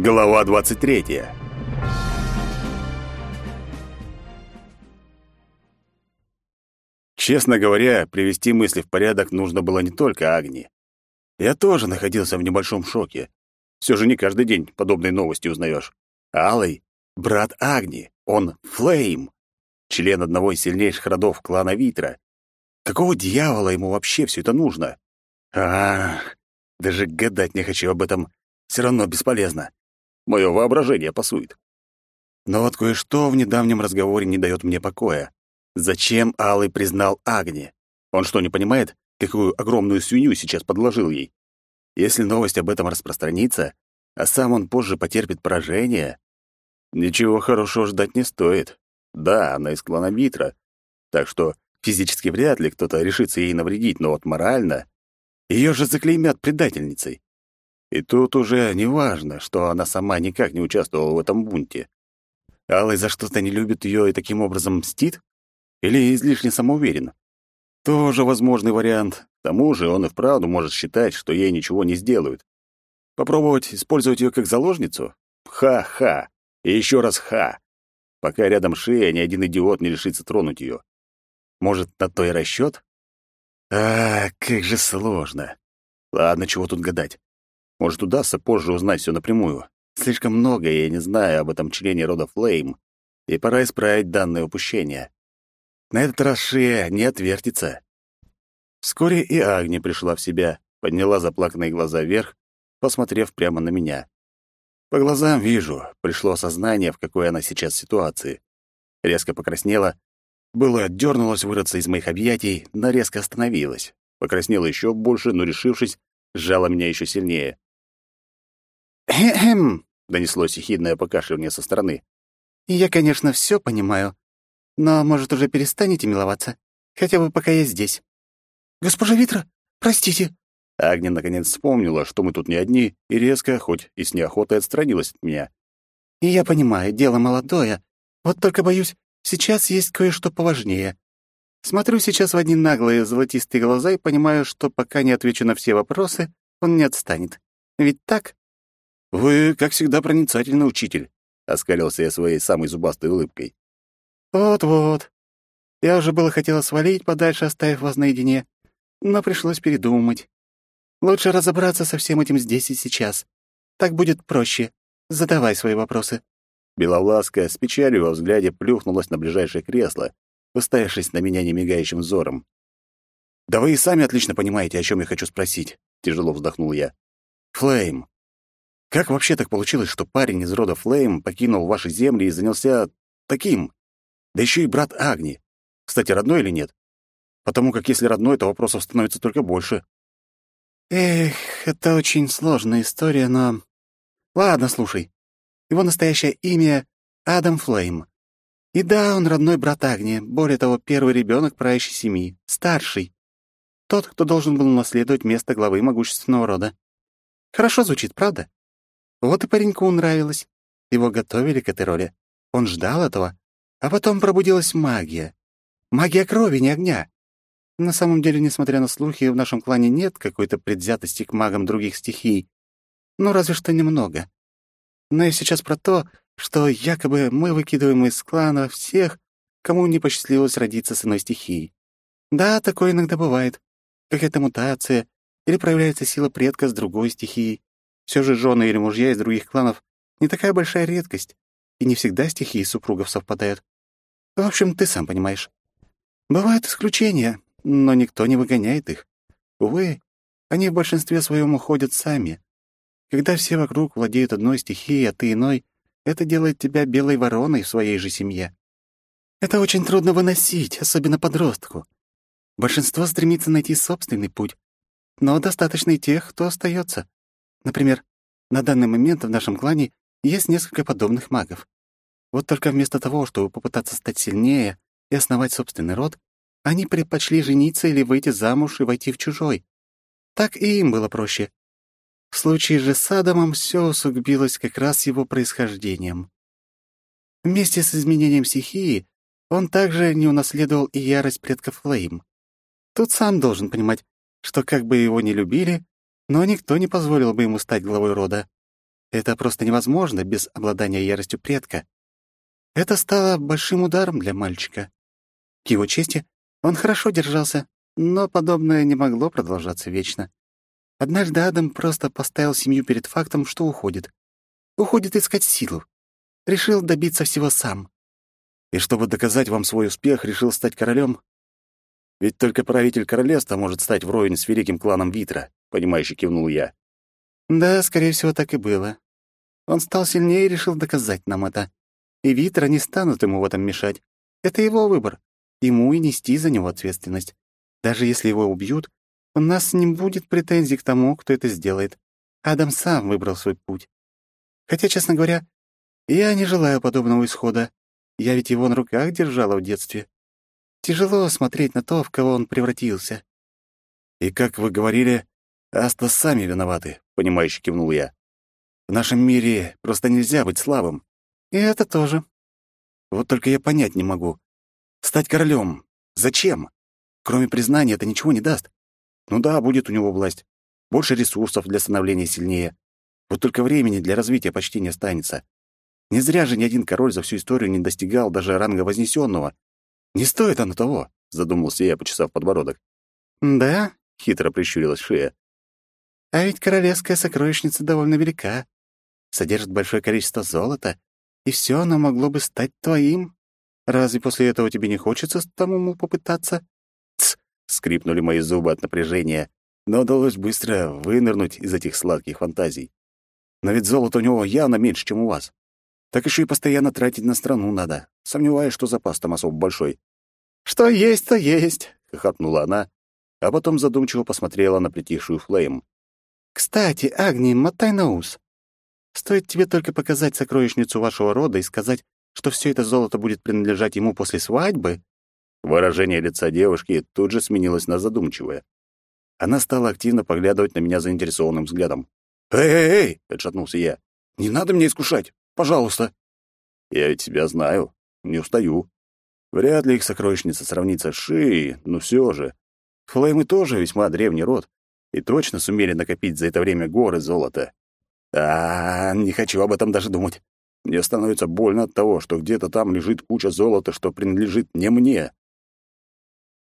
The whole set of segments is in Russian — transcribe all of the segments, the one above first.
Глава 23. Честно говоря, привести мысли в порядок нужно было не только Агни. Я тоже находился в небольшом шоке. Все же не каждый день подобные новости узнаешь. Алый — брат Агни, он Флейм, член одного из сильнейших родов клана Витра. Какого дьявола ему вообще все это нужно? А, даже гадать не хочу об этом. Все равно бесполезно. Мое воображение пасует. Но вот кое-что в недавнем разговоре не дает мне покоя. Зачем Алый признал Агни? Он что, не понимает, какую огромную свинью сейчас подложил ей? Если новость об этом распространится, а сам он позже потерпит поражение, ничего хорошего ждать не стоит. Да, она из клана Митра, так что физически вряд ли кто-то решится ей навредить, но вот морально ее же заклеймят предательницей. И тут уже не важно, что она сама никак не участвовала в этом бунте. Алый за что-то не любит ее и таким образом мстит? Или излишне самоуверен? Тоже возможный вариант. К тому же он и вправду может считать, что ей ничего не сделают. Попробовать использовать ее как заложницу? Ха-ха. И еще раз ха. Пока рядом шея, ни один идиот не решится тронуть ее. Может, на то и расчет? А, как же сложно. Ладно, чего тут гадать. Может, удастся позже узнать все напрямую. Слишком много я не знаю об этом члене рода Флейм, и пора исправить данное упущение. На этот раз шея не отвертится. Вскоре и Агни пришла в себя, подняла заплаканные глаза вверх, посмотрев прямо на меня. По глазам вижу, пришло осознание, в какой она сейчас ситуации. Резко покраснела, было отдернулась вырваться из моих объятий, но резко остановилась. Покраснела еще больше, но, решившись, сжала меня еще сильнее. «Хм-хм», — донеслось ехидное покашливание со стороны. «Я, конечно, все понимаю, но, может, уже перестанете миловаться? Хотя бы пока я здесь». «Госпожа Витра, простите». Агния наконец вспомнила, что мы тут не одни, и резко, хоть и с неохотой, отстранилась от меня. «И я понимаю, дело молодое. Вот только, боюсь, сейчас есть кое-что поважнее. Смотрю сейчас в одни наглые золотистые глаза и понимаю, что пока не отвечу на все вопросы, он не отстанет. Ведь так?» «Вы, как всегда, проницательный учитель», — оскалился я своей самой зубастой улыбкой. «Вот-вот. Я уже было хотела свалить подальше, оставив вас наедине, но пришлось передумать. Лучше разобраться со всем этим здесь и сейчас. Так будет проще. Задавай свои вопросы». Беловласка с печалью во взгляде плюхнулась на ближайшее кресло, уставившись на меня немигающим взором. «Да вы и сами отлично понимаете, о чем я хочу спросить», — тяжело вздохнул я. «Флейм, как вообще так получилось, что парень из рода Флейм покинул ваши земли и занялся таким? Да еще и брат Агни. Кстати, родной или нет? Потому как если родной, то вопросов становится только больше. Эх, это очень сложная история, но... Ладно, слушай. Его настоящее имя — Адам Флейм. И да, он родной брат Агни, более того, первый ребенок правящей семьи, старший. Тот, кто должен был наследовать место главы могущественного рода. Хорошо звучит, правда? Вот и пареньку нравилось. Его готовили к этой роли. Он ждал этого. А потом пробудилась магия. Магия крови, не огня. На самом деле, несмотря на слухи, в нашем клане нет какой-то предвзятости к магам других стихий. Ну, разве что немного. Но я сейчас про то, что якобы мы выкидываем из клана всех, кому не посчастливилось родиться с иной стихией. Да, такое иногда бывает. Какая-то мутация, или проявляется сила предка с другой стихией. Все же жены или мужья из других кланов не такая большая редкость, и не всегда стихии супругов совпадают. В общем, ты сам понимаешь. Бывают исключения, но никто не выгоняет их. Увы, они в большинстве своем уходят сами. Когда все вокруг владеют одной стихией, а ты иной, это делает тебя белой вороной в своей же семье. Это очень трудно выносить, особенно подростку. Большинство стремится найти собственный путь, но достаточно и тех, кто остается. Например, на данный момент в нашем клане есть несколько подобных магов. Вот только вместо того, чтобы попытаться стать сильнее и основать собственный род, они предпочли жениться или выйти замуж и войти в чужой. Так и им было проще. В случае же с Адамом все усугубилось как раз его происхождением. Вместе с изменением стихии он также не унаследовал и ярость предков Флейм. Тут сам должен понимать, что как бы его ни любили, но никто не позволил бы ему стать главой рода. Это просто невозможно без обладания яростью предка. Это стало большим ударом для мальчика. К его чести, он хорошо держался, но подобное не могло продолжаться вечно. Однажды Адам просто поставил семью перед фактом, что уходит. Уходит искать силу. Решил добиться всего сам. И чтобы доказать вам свой успех, решил стать королем? Ведь только правитель королевства может стать вровень с великим кланом Витра, понимающе кивнул я. Да, скорее всего, так и было. Он стал сильнее и решил доказать нам это. И Витра не станут ему в этом мешать. Это его выбор. Ему и нести за него ответственность. Даже если его убьют, у нас не будет претензий к тому, кто это сделает. Адам сам выбрал свой путь. Хотя, честно говоря, я не желаю подобного исхода. Я ведь его на руках держала в детстве. Тяжело смотреть на то, в кого он превратился. И, как вы говорили, Аста сами виноваты, понимающе кивнул я. В нашем мире просто нельзя быть слабым. И это тоже. Вот только я понять не могу. Стать королем. Зачем? Кроме признания это ничего не даст. Ну да, будет у него власть. Больше ресурсов для становления сильнее. Вот только времени для развития почти не останется. Не зря же ни один король за всю историю не достигал даже ранга вознесенного. Не стоит оно того, задумался я, почесав подбородок. Да, хитро прищурилась шея. А ведь королевская сокровищница довольно велика. Содержит большое количество золота, и все оно могло бы стать твоим. Разве после этого тебе не хочется самому попытаться? Тс, скрипнули мои зубы от напряжения, но удалось быстро вынырнуть из этих сладких фантазий. Но ведь золото у него явно меньше, чем у вас. Так еще и постоянно тратить на страну надо. Сомневаюсь, что запас там особо большой. «Что есть, то есть», — хохотнула она, а потом задумчиво посмотрела на притихшую Флейм. «Кстати, Агни, мотай на ус. Стоит тебе только показать сокровищницу вашего рода и сказать, что все это золото будет принадлежать ему после свадьбы?» Выражение лица девушки тут же сменилось на задумчивое. Она стала активно поглядывать на меня заинтересованным взглядом. «Эй-эй-эй!» — отшатнулся я. «Не надо меня искушать! Пожалуйста!» «Я ведь себя знаю. Не устаю. Вряд ли их сокровищница сравнится с Шией, но все же. Флеймы тоже весьма древний род и точно сумели накопить за это время горы золота. А, не хочу об этом даже думать. Мне становится больно от того, что где-то там лежит куча золота, что принадлежит не мне.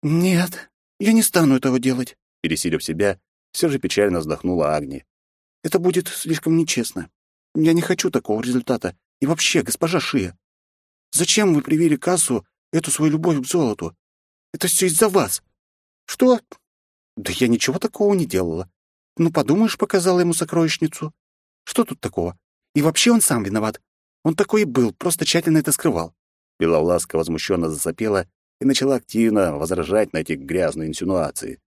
«Нет, я не стану этого делать», — пересилив себя, все же печально вздохнула Агни. Это будет слишком нечестно. Я не хочу такого результата. И вообще, госпожа Шия, зачем вы привели кассу эту свою любовь к золоту? Это все из-за вас. Что? Да я ничего такого не делала. Ну, подумаешь, показала ему сокровищницу. Что тут такого? И вообще он сам виноват. Он такой и был, просто тщательно это скрывал. Беловласка возмущенно засопела и начала активно возражать на эти грязные инсинуации.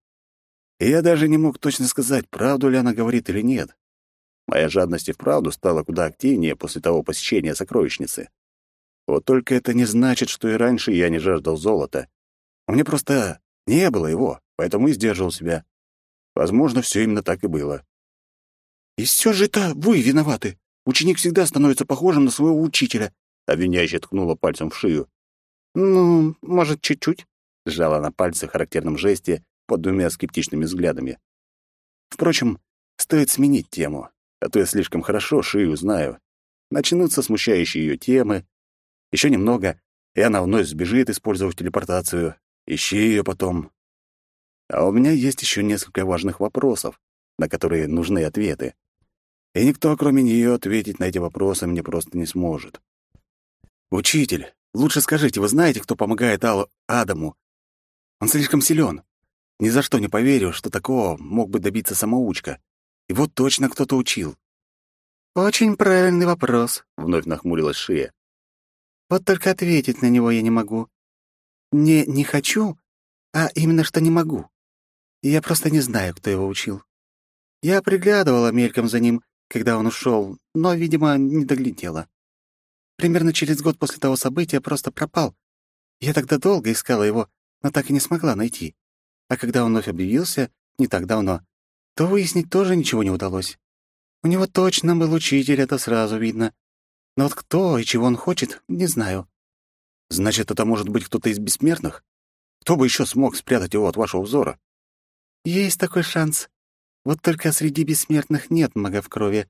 И я даже не мог точно сказать, правду ли она говорит или нет. Моя жадность и вправду стала куда активнее после того посещения сокровищницы. Вот только это не значит, что и раньше я не жаждал золота. У меня просто не было его, поэтому и сдерживал себя. Возможно, все именно так и было. «И все же это вы виноваты. Ученик всегда становится похожим на своего учителя», — обвиняюще ткнула пальцем в шею. «Ну, может, чуть-чуть?» — сжала на пальце в характерном жесте под двумя скептичными взглядами. Впрочем, стоит сменить тему а то я слишком хорошо Шию знаю. Начнутся смущающие ее темы. Еще немного, и она вновь сбежит, использовав телепортацию. Ищи ее потом. А у меня есть еще несколько важных вопросов, на которые нужны ответы. И никто, кроме нее, ответить на эти вопросы мне просто не сможет. «Учитель, лучше скажите, вы знаете, кто помогает Аллу Адаму? Он слишком силен. Ни за что не поверю, что такого мог бы добиться самоучка. Его точно кто-то учил. «Очень правильный вопрос», — вновь нахмурилась Шия. «Вот только ответить на него я не могу. Не «не хочу», а именно что не могу. Я просто не знаю, кто его учил. Я приглядывала мельком за ним, когда он ушел, но, видимо, не доглядела. Примерно через год после того события просто пропал. Я тогда долго искала его, но так и не смогла найти. А когда он вновь объявился, не так давно, то выяснить тоже ничего не удалось. У него точно был учитель, это сразу видно. Но вот кто и чего он хочет, не знаю. Значит, это может быть кто-то из бессмертных? Кто бы еще смог спрятать его от вашего взора? Есть такой шанс. Вот только среди бессмертных нет мага в крови.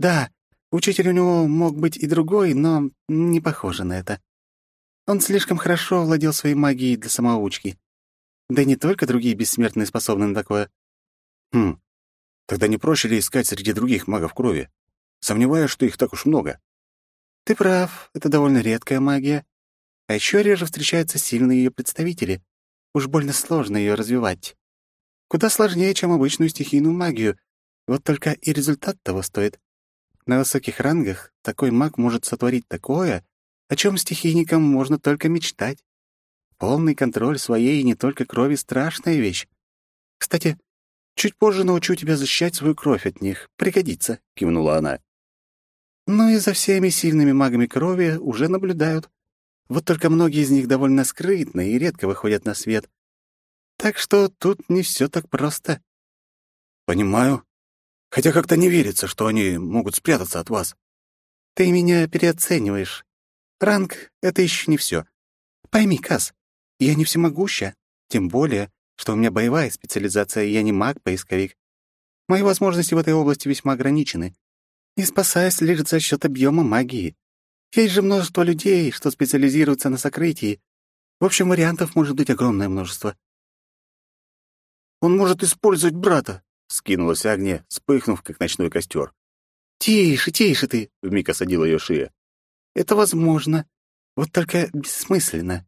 Да, учитель у него мог быть и другой, но не похоже на это. Он слишком хорошо владел своей магией для самоучки. Да и не только другие бессмертные способны на такое. Хм, тогда не проще ли искать среди других магов крови? Сомневаюсь, что их так уж много. Ты прав, это довольно редкая магия. А еще реже встречаются сильные ее представители. Уж больно сложно ее развивать. Куда сложнее, чем обычную стихийную магию. Вот только и результат того стоит. На высоких рангах такой маг может сотворить такое, о чем стихийникам можно только мечтать. Полный контроль своей и не только крови — страшная вещь. Кстати, чуть позже научу тебя защищать свою кровь от них. Пригодится», — кивнула она. «Ну и за всеми сильными магами крови уже наблюдают. Вот только многие из них довольно скрытны и редко выходят на свет. Так что тут не все так просто». «Понимаю. Хотя как-то не верится, что они могут спрятаться от вас». «Ты меня переоцениваешь. Ранг — это еще не все. Пойми, Каз, я не всемогуща, тем более, что у меня боевая специализация, и я не маг-поисковик. Мои возможности в этой области весьма ограничены. И спасаюсь лишь за счет объема магии. Есть же множество людей, что специализируются на сокрытии. В общем, вариантов может быть огромное множество. «Он может использовать брата», — скинулась Агния, вспыхнув, как ночной костер. «Тише, тише ты!» — вмиг осадила ее шея. «Это возможно. Вот только бессмысленно.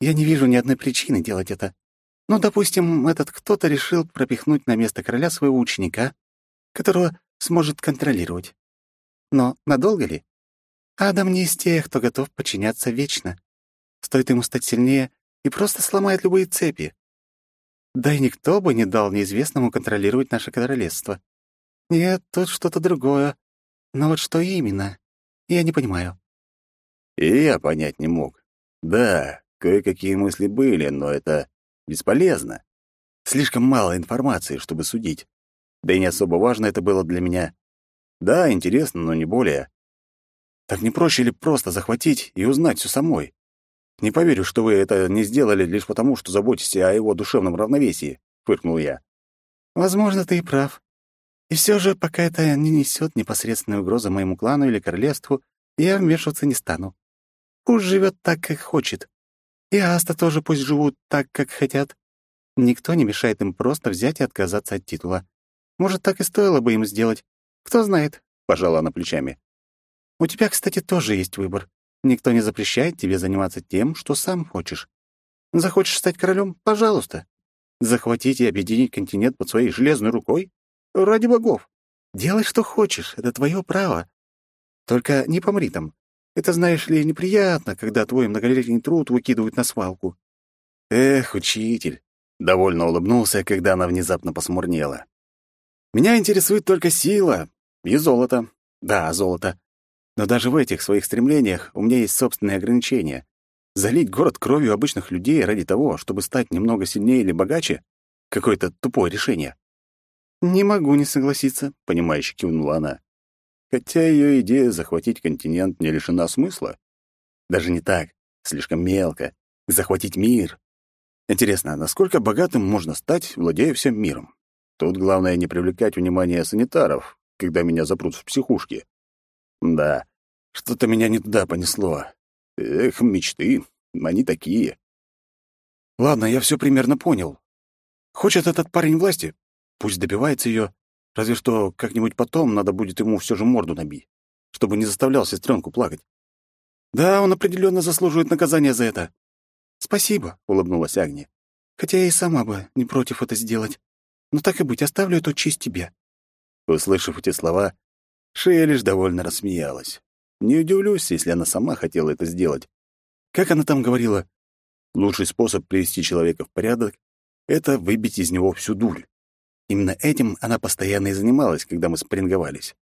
Я не вижу ни одной причины делать это. Ну, допустим, этот кто-то решил пропихнуть на место короля своего ученика, которого сможет контролировать. Но надолго ли? Адам не из тех, кто готов подчиняться вечно. Стоит ему стать сильнее и просто сломает любые цепи. Да и никто бы не дал неизвестному контролировать наше королевство. Нет, тут что-то другое. Но вот что именно, я не понимаю. И я понять не мог. Да, Кое-какие мысли были, но это бесполезно. Слишком мало информации, чтобы судить. Да и не особо важно это было для меня. Да, интересно, но не более. Так не проще ли просто захватить и узнать все самой? Не поверю, что вы это не сделали лишь потому, что заботитесь о его душевном равновесии, фыркнул я. Возможно, ты и прав. И все же, пока это не несет непосредственной угрозы моему клану или королевству, я вмешиваться не стану. Пусть живет так, как хочет. И Аста тоже пусть живут так, как хотят. Никто не мешает им просто взять и отказаться от титула. Может, так и стоило бы им сделать. Кто знает, — пожала она плечами. У тебя, кстати, тоже есть выбор. Никто не запрещает тебе заниматься тем, что сам хочешь. Захочешь стать королем — пожалуйста. Захватить и объединить континент под своей железной рукой? Ради богов. Делай, что хочешь, это твое право. Только не помри там. Это, знаешь ли, неприятно, когда твой многолетний труд выкидывают на свалку». «Эх, учитель!» — довольно улыбнулся, когда она внезапно посмурнела. «Меня интересует только сила и золото. Да, золото. Но даже в этих своих стремлениях у меня есть собственные ограничения. Залить город кровью обычных людей ради того, чтобы стать немного сильнее или богаче — какое-то тупое решение». «Не могу не согласиться», — понимающе кивнула она хотя ее идея захватить континент не лишена смысла. Даже не так, слишком мелко. Захватить мир. Интересно, насколько богатым можно стать, владея всем миром? Тут главное не привлекать внимание санитаров, когда меня запрут в психушке. Да, что-то меня не туда понесло. Эх, мечты, они такие. Ладно, я все примерно понял. Хочет этот парень власти? Пусть добивается ее. Разве что как-нибудь потом надо будет ему все же морду набить, чтобы не заставлял сестренку плакать. Да, он определенно заслуживает наказания за это. Спасибо, улыбнулась Агния. Хотя я и сама бы не против это сделать. Но так и быть, оставлю эту честь тебе. Услышав эти слова, Шея лишь довольно рассмеялась. Не удивлюсь, если она сама хотела это сделать. Как она там говорила? Лучший способ привести человека в порядок — это выбить из него всю дурь. Именно этим она постоянно и занималась, когда мы спарринговались.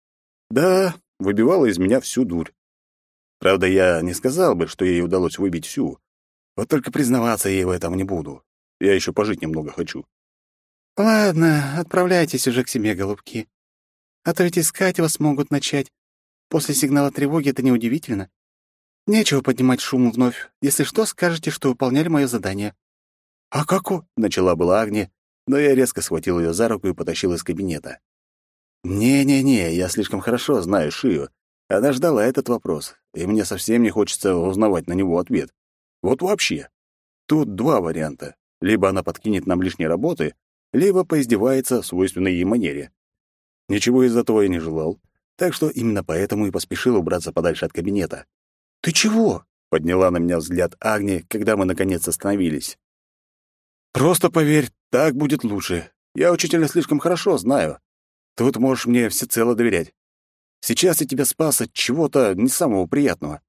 Да, выбивала из меня всю дурь. Правда, я не сказал бы, что ей удалось выбить всю. Вот только признаваться ей в этом не буду. Я еще пожить немного хочу. Ладно, отправляйтесь уже к себе, голубки. А то ведь искать вас могут начать. После сигнала тревоги это неудивительно. Нечего поднимать шум вновь. Если что, скажете, что выполняли мое задание. «А как у...» — начала была Агния, но я резко схватил ее за руку и потащил из кабинета. Не-не-не, я слишком хорошо знаю Шию. Она ждала этот вопрос, и мне совсем не хочется узнавать на него ответ. Вот вообще. Тут два варианта. Либо она подкинет нам лишней работы, либо поиздевается в свойственной ей манере. Ничего из этого я не желал, так что именно поэтому и поспешил убраться подальше от кабинета. «Ты чего?» — подняла на меня взгляд Агни, когда мы наконец остановились. «Просто поверь, так будет лучше. Я учителя слишком хорошо знаю. Тут можешь мне всецело доверять. Сейчас я тебя спас от чего-то не самого приятного».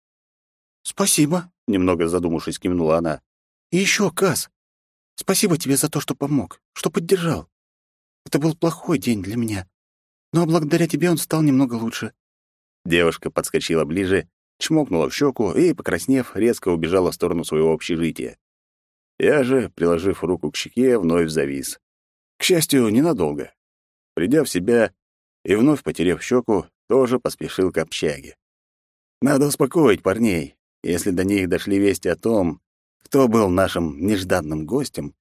«Спасибо», — немного задумавшись, кивнула она. «И еще, Каз, спасибо тебе за то, что помог, что поддержал. Это был плохой день для меня, но благодаря тебе он стал немного лучше». Девушка подскочила ближе, чмокнула в щеку и, покраснев, резко убежала в сторону своего общежития. Я же, приложив руку к щеке, вновь завис. К счастью, ненадолго. Придя в себя и вновь потеряв щеку, тоже поспешил к общаге. Надо успокоить парней. Если до них дошли вести о том, кто был нашим нежданным гостем,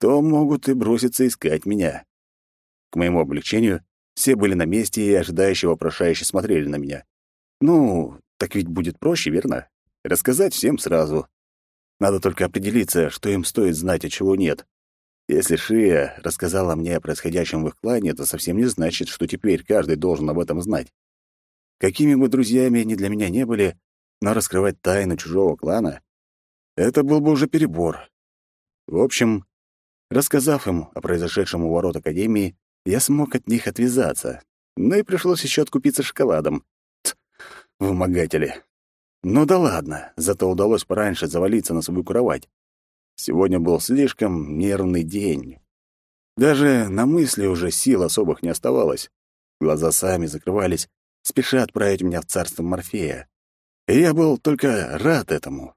то могут и броситься искать меня. К моему облегчению, все были на месте и ожидающие вопрошающе смотрели на меня. Ну, так ведь будет проще, верно? Рассказать всем сразу. Надо только определиться, что им стоит знать, а чего нет. Если Шия рассказала мне о происходящем в их клане, это совсем не значит, что теперь каждый должен об этом знать. Какими бы друзьями они для меня не были, но раскрывать тайну чужого клана — это был бы уже перебор. В общем, рассказав им о произошедшем у ворот Академии, я смог от них отвязаться, но и пришлось еще откупиться шоколадом. Ть, вымогатели. Ну да ладно, зато удалось пораньше завалиться на свою кровать. Сегодня был слишком нервный день. Даже на мысли уже сил особых не оставалось. Глаза сами закрывались, спеша отправить меня в царство Морфея. И я был только рад этому.